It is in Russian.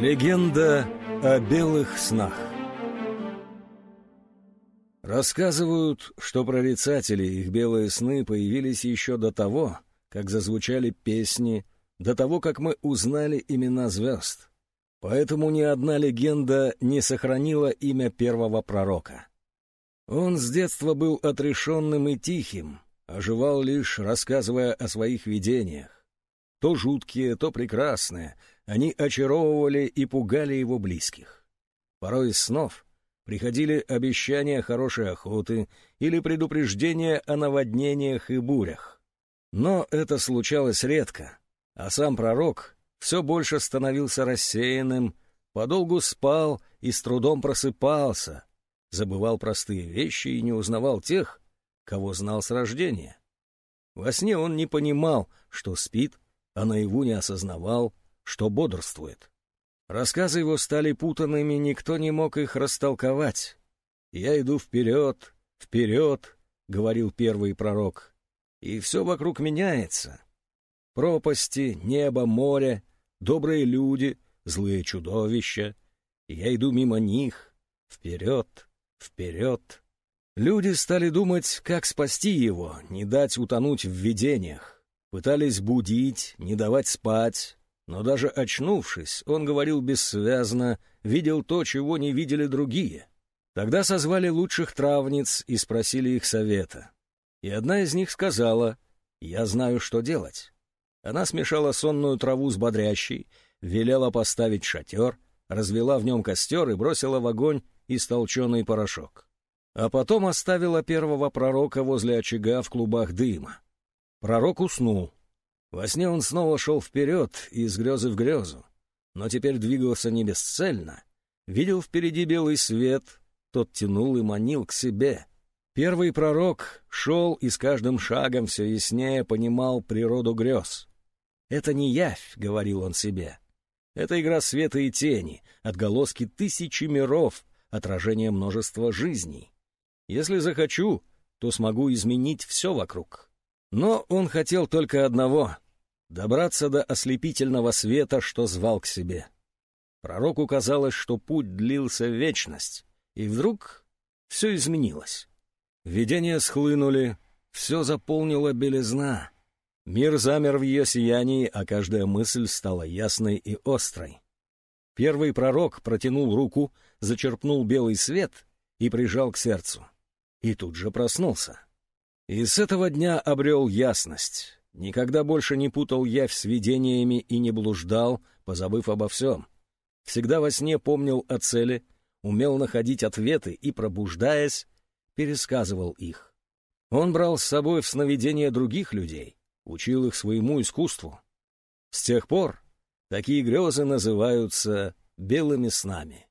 Легенда о белых снах Рассказывают, что прорицатели их белые сны появились еще до того, как зазвучали песни, до того, как мы узнали имена звезд. Поэтому ни одна легенда не сохранила имя первого пророка. Он с детства был отрешенным и тихим, оживал лишь, рассказывая о своих видениях. То жуткие, то прекрасные, они очаровывали и пугали его близких. Порой из снов приходили обещания хорошей охоты или предупреждения о наводнениях и бурях. Но это случалось редко, а сам пророк все больше становился рассеянным, подолгу спал и с трудом просыпался, забывал простые вещи и не узнавал тех, кого знал с рождения. Во сне он не понимал, что спит, а наяву не осознавал, что бодрствует. Рассказы его стали путанными, никто не мог их растолковать. «Я иду вперед, вперед», — говорил первый пророк, — «и все вокруг меняется. Пропасти, небо, море, добрые люди, злые чудовища. Я иду мимо них, вперед, вперед». Люди стали думать, как спасти его, не дать утонуть в видениях. Пытались будить, не давать спать. Но даже очнувшись, он говорил бессвязно, видел то, чего не видели другие. Тогда созвали лучших травниц и спросили их совета. И одна из них сказала, «Я знаю, что делать». Она смешала сонную траву с бодрящей, велела поставить шатер, развела в нем костер и бросила в огонь истолченный порошок а потом оставила первого пророка возле очага в клубах дыма. Пророк уснул. Во сне он снова шел вперед, из грезы в грезу, но теперь двигался не бесцельно. Видел впереди белый свет, тот тянул и манил к себе. Первый пророк шел и с каждым шагом все яснее понимал природу грез. «Это не явь», — говорил он себе. «Это игра света и тени, отголоски тысячи миров, отражение множества жизней. Если захочу, то смогу изменить все вокруг. Но он хотел только одного — добраться до ослепительного света, что звал к себе. Пророку казалось, что путь длился вечность, и вдруг все изменилось. Видения схлынули, все заполнила белизна. Мир замер в ее сиянии, а каждая мысль стала ясной и острой. Первый пророк протянул руку, зачерпнул белый свет и прижал к сердцу и тут же проснулся. И с этого дня обрел ясность. Никогда больше не путал явь с видениями и не блуждал, позабыв обо всем. Всегда во сне помнил о цели, умел находить ответы и, пробуждаясь, пересказывал их. Он брал с собой в сновидения других людей, учил их своему искусству. С тех пор такие грезы называются белыми снами.